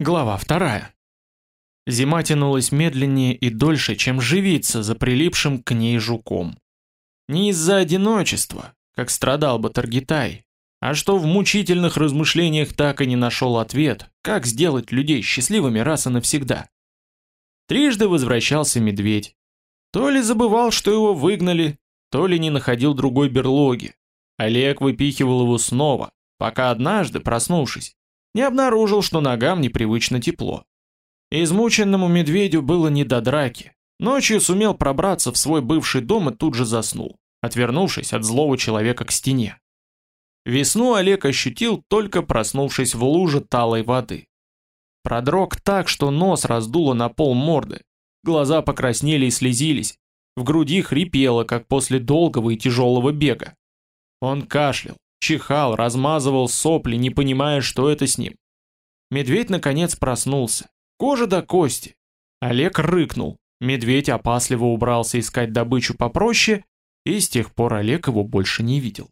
Глава вторая. Зима тянулась медленнее и дольше, чем живиться за прилипшим к ней жуком. Не из-за одиночества, как страдал бы Таргитай, а что в мучительных размышлениях так и не нашел ответ, как сделать людей счастливыми раз и навсегда. Трижды возвращался медведь. То ли забывал, что его выгнали, то ли не находил другой берлоги. Олег выпихивал его снова, пока однажды, проснувшись, не обнаружил, что ногам непривычно тепло. Измученному медведю было не до драки. Ночью сумел пробраться в свой бывший дом и тут же заснул, отвернувшись от злого человека к стене. Весну Олег ощутил, только проснувшись в луже талой воды. Продрог так, что нос раздуло на пол морды, глаза покраснели и слезились, в груди хрипело, как после долгого и тяжелого бега. Он кашлял, чихал, размазывал сопли, не понимая, что это с ним. Медведь наконец проснулся. Кожа до кости. Олег рыкнул. Медведь опасливо убрался искать добычу попроще, и с тех пор Олег его больше не видел.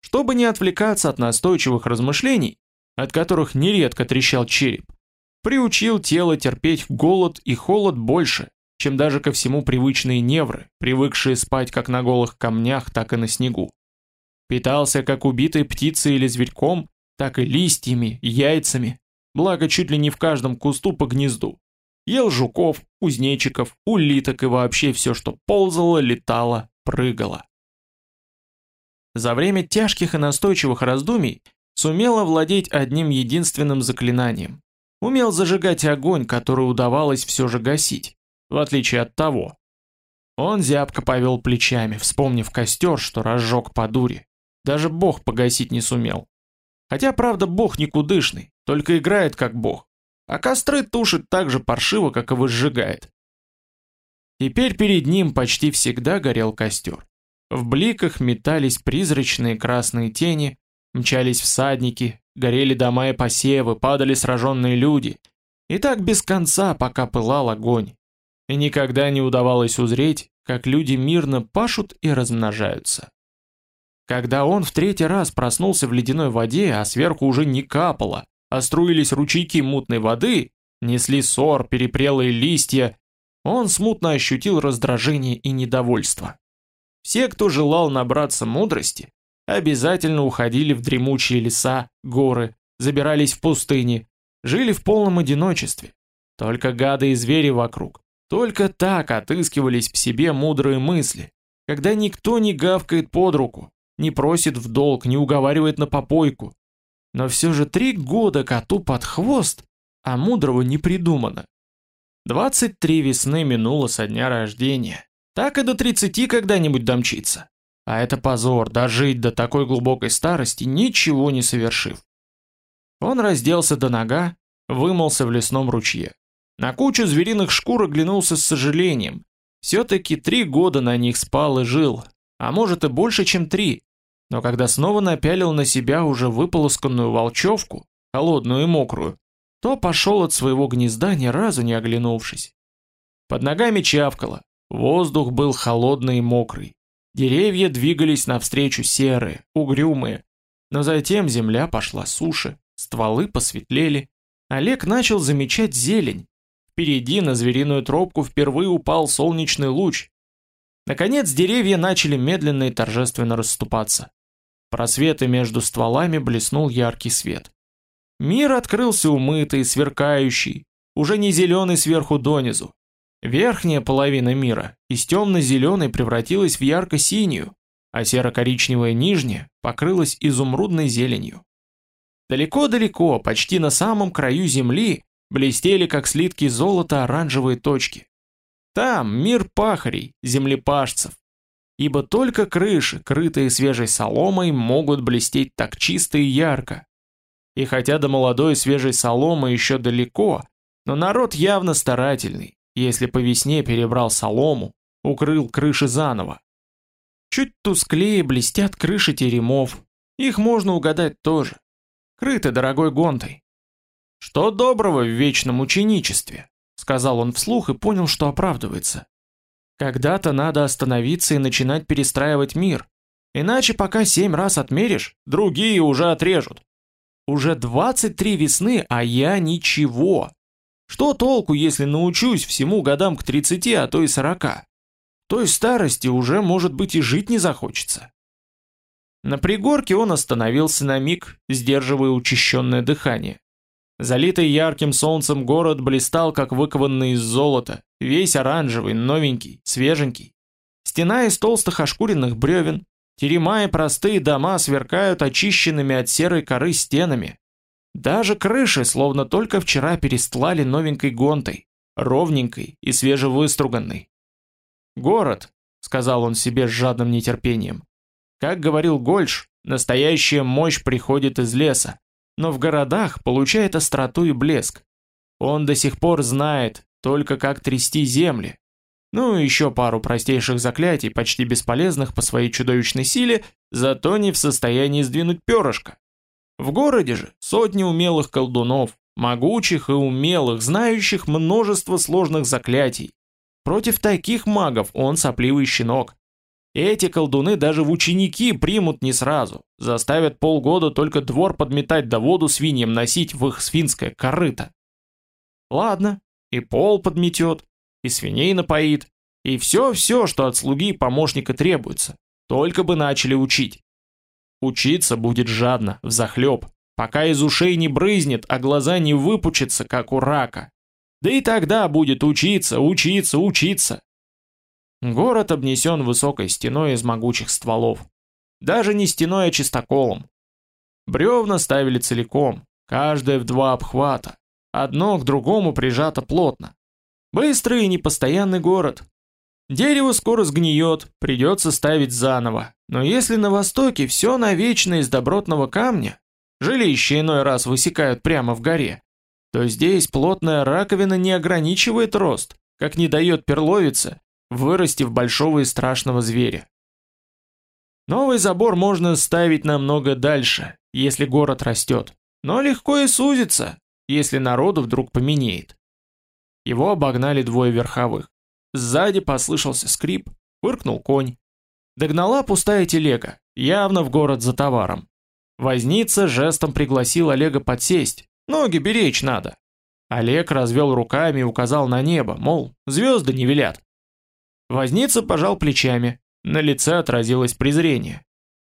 Чтобы не отвлекаться от настойчивых размышлений, от которых нередко трещал череп, приучил тело терпеть голод и холод больше, чем даже ко всему привычные невры, привыкшие спать как на голых камнях, так и на снегу. Питался как убитой птицей или зверьком, так и листьями, яйцами, благо чуть ли не в каждом кусту по гнезду. Ел жуков, кузнечиков, улиток и вообще все, что ползало, летало, прыгало. За время тяжких и настойчивых раздумий сумел овладеть одним единственным заклинанием. Умел зажигать огонь, который удавалось все же гасить, в отличие от того. Он зябко повел плечами, вспомнив костер, что разжег по дуре. Даже бог погасить не сумел. Хотя, правда, бог никудышный, только играет как бог. А костры тушит так же паршиво, как и выжигает. Теперь перед ним почти всегда горел костер. В бликах метались призрачные красные тени, мчались всадники, горели дома и посевы, падали сраженные люди. И так без конца, пока пылал огонь. И никогда не удавалось узреть, как люди мирно пашут и размножаются. Когда он в третий раз проснулся в ледяной воде, а сверху уже не капало, а струились ручейки мутной воды, несли сор, перепрелые листья, он смутно ощутил раздражение и недовольство. Все, кто желал набраться мудрости, обязательно уходили в дремучие леса, горы, забирались в пустыни, жили в полном одиночестве. Только гады и звери вокруг. Только так отыскивались в себе мудрые мысли, когда никто не гавкает под руку, не просит в долг, не уговаривает на попойку. Но все же три года коту под хвост, а мудрого не придумано. 23 весны минуло со дня рождения. Так и до 30 когда-нибудь домчится. А это позор, дожить до такой глубокой старости, ничего не совершив. Он разделся до нога, вымылся в лесном ручье. На кучу звериных шкур оглянулся с сожалением. Все-таки три года на них спал и жил, а может и больше, чем три. Но когда снова напялил на себя уже выполосканную волчевку, холодную и мокрую, то пошел от своего гнезда ни разу не оглянувшись. Под ногами чавкало, воздух был холодный и мокрый. Деревья двигались навстречу серые, угрюмые. Но затем земля пошла суше, стволы посветлели. Олег начал замечать зелень. Впереди на звериную тропку впервые упал солнечный луч, Наконец деревья начали медленно и торжественно расступаться. Просветы между стволами блеснул яркий свет. Мир открылся умытый, сверкающий, уже не зеленый сверху донизу. Верхняя половина мира из темно-зеленой превратилась в ярко-синюю, а серо-коричневая нижняя покрылась изумрудной зеленью. Далеко-далеко, почти на самом краю земли, блестели как слитки золота оранжевые точки. Там мир пахарей, землепашцев. Ибо только крыши, крытые свежей соломой, могут блестеть так чисто и ярко. И хотя до молодой свежей соломы еще далеко, но народ явно старательный, если по весне перебрал солому, укрыл крыши заново. Чуть тусклее блестят крыши теремов, их можно угадать тоже. Крыты дорогой гонтой. Что доброго в вечном ученичестве? сказал он вслух и понял, что оправдывается. Когда-то надо остановиться и начинать перестраивать мир. Иначе пока семь раз отмеришь, другие уже отрежут. Уже 23 весны, а я ничего. Что толку, если научусь всему годам к 30, а то и 40? В той старости уже, может быть, и жить не захочется. На пригорке он остановился на миг, сдерживая учащенное дыхание. Залитый ярким солнцем город блистал, как выкованный из золота, весь оранжевый, новенький, свеженький. Стена из толстых ошкуренных бревен, терема и простые дома сверкают очищенными от серой коры стенами. Даже крыши, словно только вчера перестлали новенькой гонтой, ровненькой и свежевыструганной. «Город», — сказал он себе с жадным нетерпением, как говорил Гольш, настоящая мощь приходит из леса, но в городах получает остроту и блеск. Он до сих пор знает только как трясти земли. Ну и еще пару простейших заклятий, почти бесполезных по своей чудовищной силе, зато не в состоянии сдвинуть перышко. В городе же сотни умелых колдунов, могучих и умелых, знающих множество сложных заклятий. Против таких магов он сопливый щенок. Эти колдуны даже в ученики примут не сразу, заставят полгода только двор подметать да воду свиньям носить в их свинское корыто. Ладно, и пол подметет, и свиней напоит, и все-все, что от слуги и помощника требуется, только бы начали учить. Учиться будет жадно, взахлеб, пока из ушей не брызнет, а глаза не выпучатся, как у рака. Да и тогда будет учиться, учиться, учиться. Город обнесен высокой стеной из могучих стволов. Даже не стеной, а чистоколом. Бревна ставили целиком, каждое в два обхвата. Одно к другому прижато плотно. Быстрый и непостоянный город. Дерево скоро сгниет, придется ставить заново. Но если на востоке все навечно из добротного камня, жилища иной раз высекают прямо в горе, то здесь плотная раковина не ограничивает рост, как не дает перловица, вырасти в большого и страшного зверя. Новый забор можно ставить намного дальше, если город растет, но легко и сузится, если народу вдруг поменяет. Его обогнали двое верховых. Сзади послышался скрип, фыркнул конь. Догнала пустая телега, явно в город за товаром. Возница жестом пригласил Олега подсесть, ноги беречь надо. Олег развел руками и указал на небо, мол, звезды не велят. Возница пожал плечами, на лице отразилось презрение.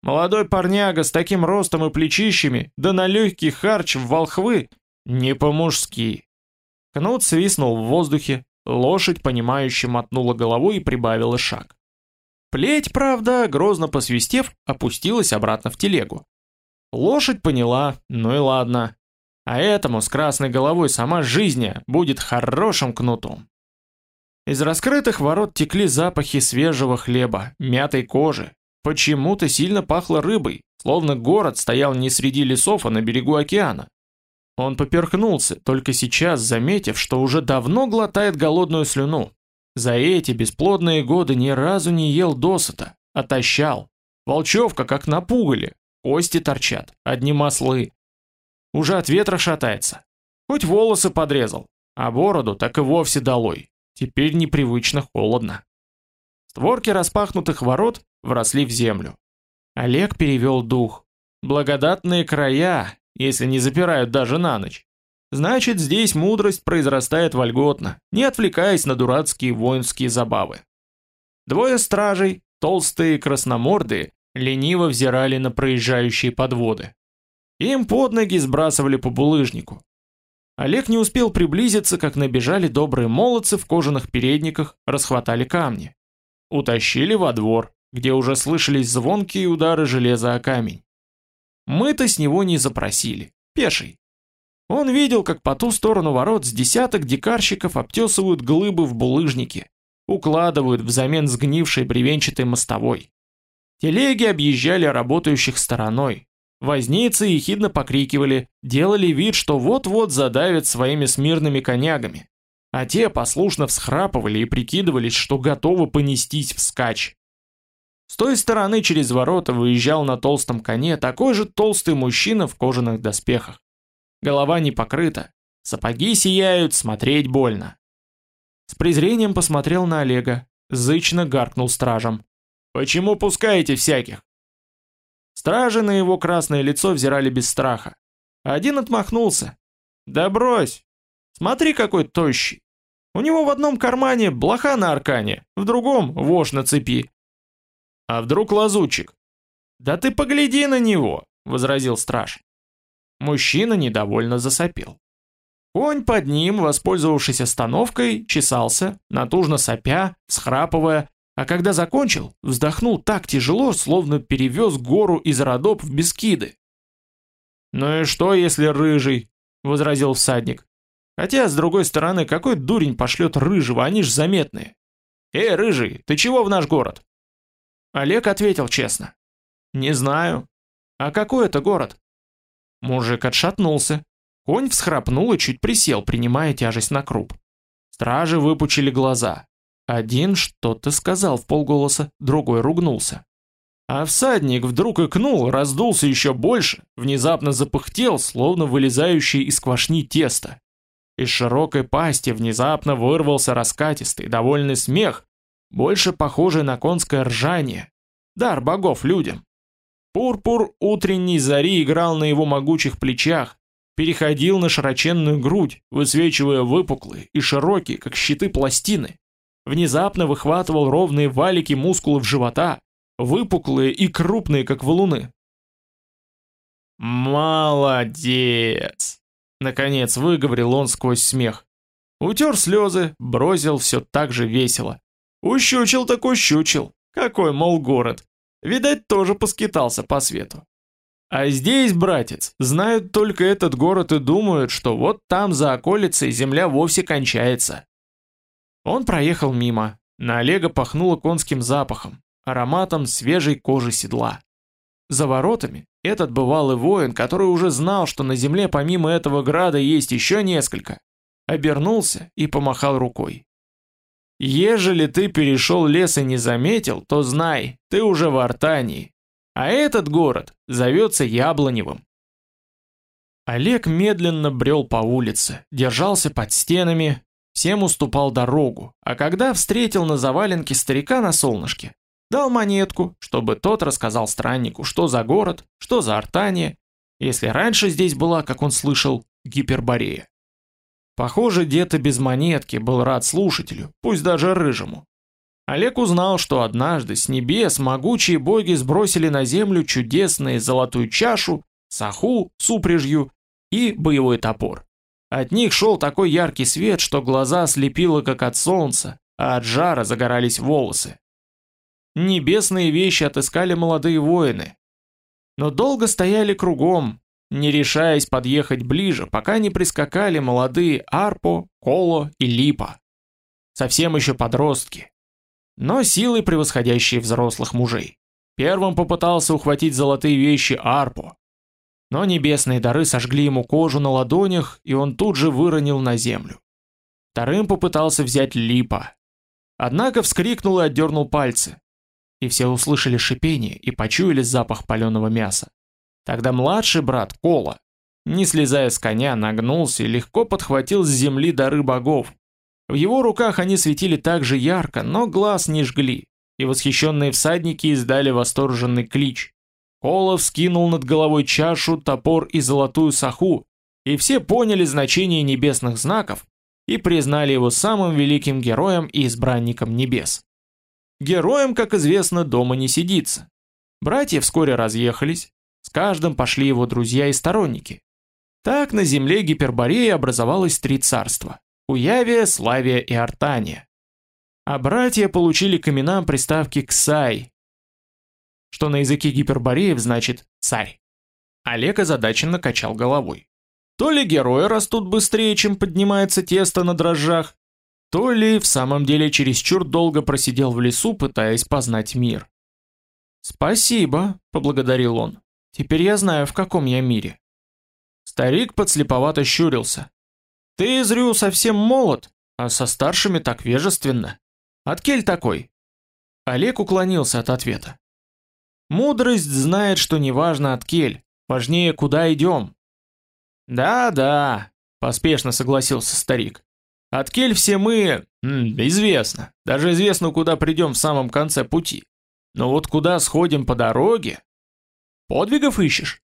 Молодой парняга с таким ростом и плечищами, да на легкий харч в волхвы, не по-мужски. Кнут свистнул в воздухе, лошадь, понимающе мотнула головой и прибавила шаг. Плеть, правда, грозно посвистев, опустилась обратно в телегу. Лошадь поняла, ну и ладно. А этому с красной головой сама жизнь будет хорошим кнутом. Из раскрытых ворот текли запахи свежего хлеба, мятой кожи. Почему-то сильно пахло рыбой, словно город стоял не среди лесов, а на берегу океана. Он поперхнулся, только сейчас заметив, что уже давно глотает голодную слюну. За эти бесплодные годы ни разу не ел досыта, отощал. Волчевка как напугали, кости торчат, одни маслы. Уже от ветра шатается. Хоть волосы подрезал, а бороду так и вовсе долой. Теперь непривычно холодно. Створки распахнутых ворот вросли в землю. Олег перевел дух. Благодатные края, если не запирают даже на ночь. Значит, здесь мудрость произрастает вольготно, не отвлекаясь на дурацкие воинские забавы. Двое стражей, толстые красномордые, лениво взирали на проезжающие подводы. Им под ноги сбрасывали по булыжнику. Олег не успел приблизиться, как набежали добрые молодцы в кожаных передниках, расхватали камни. Утащили во двор, где уже слышались звонкие удары железа о камень. Мы-то с него не запросили, пеший. Он видел, как по ту сторону ворот с десяток дикарщиков обтесывают глыбы в булыжнике, укладывают взамен сгнившей бревенчатой мостовой. Телеги объезжали работающих стороной, Возницы ехидно покрикивали, делали вид, что вот-вот задавят своими смирными конягами. А те послушно всхрапывали и прикидывались, что готовы понестись вскачь. С той стороны через ворота выезжал на толстом коне такой же толстый мужчина в кожаных доспехах. Голова не покрыта, сапоги сияют, смотреть больно. С презрением посмотрел на Олега, зычно гаркнул стражам. «Почему пускаете всяких? Стражи на его красное лицо взирали без страха. Один отмахнулся. Да брось. Смотри, какой тощий. У него в одном кармане блоха на аркане, в другом вож на цепи. А вдруг лазутчик? Да ты погляди на него, возразил страж. Мужчина недовольно засопел. Конь под ним, воспользовавшись остановкой, чесался, натужно сопя, схрапывая, а когда закончил, вздохнул так тяжело, словно перевез гору из Родоп в Бескиды. «Ну и что, если рыжий?» — возразил всадник. «Хотя, с другой стороны, какой дурень пошлет рыжего, они ж заметные. Эй, рыжий, ты чего в наш город?» Олег ответил честно. «Не знаю. А какой это город?» Мужик отшатнулся. Конь всхрапнул и чуть присел, принимая тяжесть на круп. Стражи выпучили глаза. Один что-то сказал в полголоса, другой ругнулся. А всадник вдруг икнул, раздулся еще больше, внезапно запыхтел, словно вылезающий из квашни тесто. Из широкой пасти внезапно вырвался раскатистый, довольный смех, больше похожий на конское ржание. Дар богов людям. Пурпур утренней зари играл на его могучих плечах, переходил на широченную грудь, высвечивая выпуклые и широкие, как щиты пластины. Внезапно выхватывал ровные валики мускулов живота, выпуклые и крупные, как валуны. «Молодец!» Наконец выговорил он сквозь смех. Утер слезы, бросил все так же весело. Ущучил так ущучил. Какой, мол, город. Видать, тоже поскитался по свету. А здесь, братец, знают только этот город и думают, что вот там за околицей земля вовсе кончается. Он проехал мимо. На Олега пахнуло конским запахом ароматом свежей кожи седла. За воротами этот бывалый воин, который уже знал, что на земле помимо этого града есть еще несколько, обернулся и помахал рукой. «Ежели ты перешел лес и не заметил, то знай, ты уже в Артании, а этот город зовется Яблоневым». Олег медленно брел по улице, держался под стенами, всем уступал дорогу, а когда встретил на заваленке старика на солнышке, Дал монетку, чтобы тот рассказал страннику, что за город, что за Артания, если раньше здесь была, как он слышал, Гиперборея. Похоже, дед и без монетки был рад слушателю, пусть даже рыжему. Олег узнал, что однажды с небес могучие боги сбросили на землю чудесные золотую чашу, саху с упряжью и боевой топор. От них шел такой яркий свет, что глаза ослепило как от солнца, а от жара загорались волосы. Небесные вещи отыскали молодые воины. Но долго стояли кругом, не решаясь подъехать ближе, пока не прискакали молодые Арпо, Коло и Липа. Совсем еще подростки. Но силой превосходящие взрослых мужей. Первым попытался ухватить золотые вещи Арпо. Но небесные дары сожгли ему кожу на ладонях, и он тут же выронил на землю. Вторым попытался взять Липа. Однако вскрикнул и отдернул пальцы и все услышали шипение и почуяли запах паленого мяса. Тогда младший брат Кола, не слезая с коня, нагнулся и легко подхватил с земли дары богов. В его руках они светили так же ярко, но глаз не жгли, и восхищенные всадники издали восторженный клич. Кола вскинул над головой чашу, топор и золотую саху, и все поняли значение небесных знаков и признали его самым великим героем и избранником небес. Героям, как известно, дома не сидится. Братья вскоре разъехались, с каждым пошли его друзья и сторонники. Так на земле Гипербореи образовалось три царства – Уявия, Славия и Артания. А братья получили к именам приставки «Ксай», что на языке гипербореев значит «царь». Олег озадаченно качал головой. То ли герои растут быстрее, чем поднимается тесто на дрожжах, то ли в самом деле чересчур долго просидел в лесу, пытаясь познать мир. «Спасибо», — поблагодарил он. «Теперь я знаю, в каком я мире». Старик подслеповато щурился. «Ты, Изрю, совсем молод, а со старшими так вежественно. Откель такой?» Олег уклонился от ответа. «Мудрость знает, что неважно откель, важнее, куда идем». «Да-да», — поспешно согласился старик. От кель все мы... известно. Даже известно, куда придем в самом конце пути. Но вот куда сходим по дороге... Подвигов ищешь?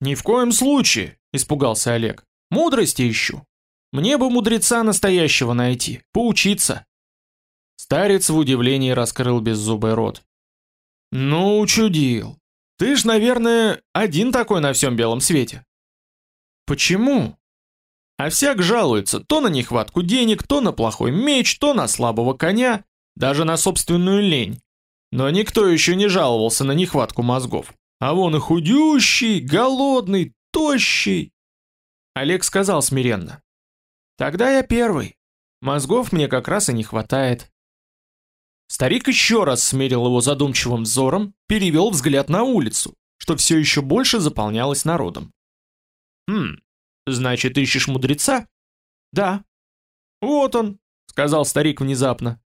Ни в коем случае, испугался Олег. Мудрости ищу. Мне бы мудреца настоящего найти, поучиться. Старец в удивлении раскрыл беззубый рот. Ну, чудил. Ты ж, наверное, один такой на всем белом свете. Почему? А всяк жалуется то на нехватку денег, то на плохой меч, то на слабого коня, даже на собственную лень. Но никто еще не жаловался на нехватку мозгов. А вон и худющий, голодный, тощий. Олег сказал смиренно. Тогда я первый. Мозгов мне как раз и не хватает. Старик еще раз смерил его задумчивым взором, перевел взгляд на улицу, что все еще больше заполнялось народом. «Хм, значит, ищешь мудреца?» «Да». «Вот он», — сказал старик внезапно.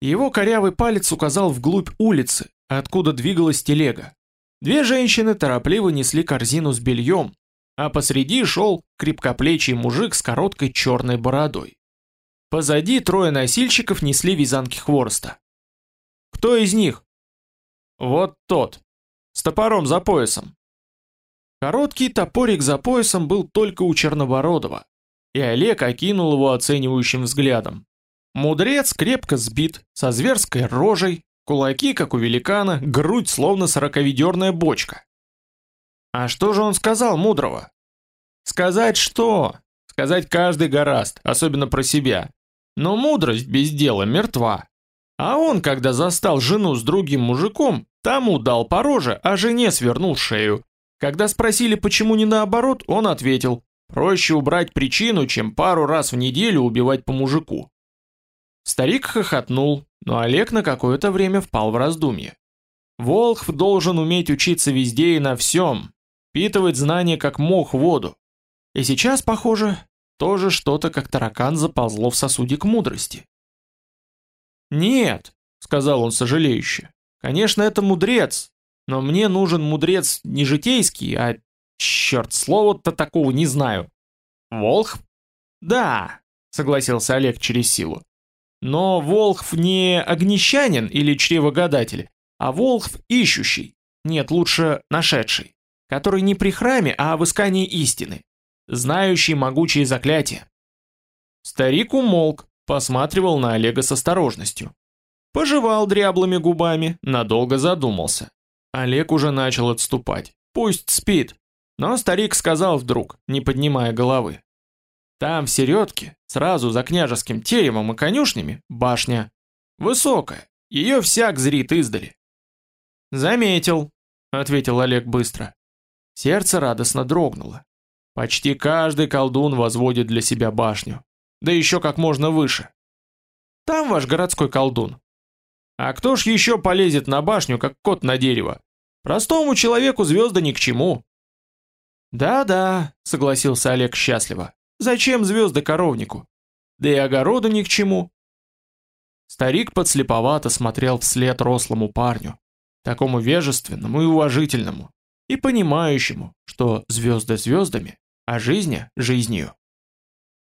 Его корявый палец указал вглубь улицы, откуда двигалась телега. Две женщины торопливо несли корзину с бельем, а посреди шел крепкоплечий мужик с короткой черной бородой. Позади трое носильщиков несли вязанки хвороста. Кто из них? Вот тот, с топором за поясом. Короткий топорик за поясом был только у Чернобородова, и Олег окинул его оценивающим взглядом. Мудрец крепко сбит, со зверской рожей, кулаки, как у великана, грудь словно сороковедерная бочка. А что же он сказал мудрого? Сказать что? Сказать каждый гораст, особенно про себя. Но мудрость без дела мертва. А он, когда застал жену с другим мужиком, тому дал по роже, а жене свернул шею. Когда спросили, почему не наоборот, он ответил, проще убрать причину, чем пару раз в неделю убивать по мужику. Старик хохотнул, но Олег на какое-то время впал в раздумье. Волхв должен уметь учиться везде и на всем, впитывать знания как мох воду. И сейчас, похоже, тоже что-то как таракан заползло в сосудик мудрости. «Нет», — сказал он сожалеюще, — «конечно, это мудрец, но мне нужен мудрец не житейский, а... Черт, слова-то такого не знаю». «Волхв?» «Да», — согласился Олег через силу. «Но Волхв не огнещанин или чревогодатель, а Волхв ищущий, нет, лучше нашедший, который не при храме, а в искании истины знающий могучие заклятия. Старик умолк, посматривал на Олега с осторожностью. Пожевал дряблыми губами, надолго задумался. Олег уже начал отступать. Пусть спит. Но старик сказал вдруг, не поднимая головы. Там в середке, сразу за княжеским теремом и конюшнями, башня. Высокая, ее всяк зрит издали. «Заметил», — ответил Олег быстро. Сердце радостно дрогнуло. Почти каждый колдун возводит для себя башню. Да еще как можно выше. Там ваш городской колдун. А кто ж еще полезет на башню, как кот на дерево? Простому человеку звезды ни к чему. Да-да, согласился Олег счастливо. Зачем звезды коровнику? Да и огороду ни к чему. Старик подслеповато смотрел вслед рослому парню, такому вежественному и уважительному, и понимающему, что звезды звездами, а жизнь жизнью.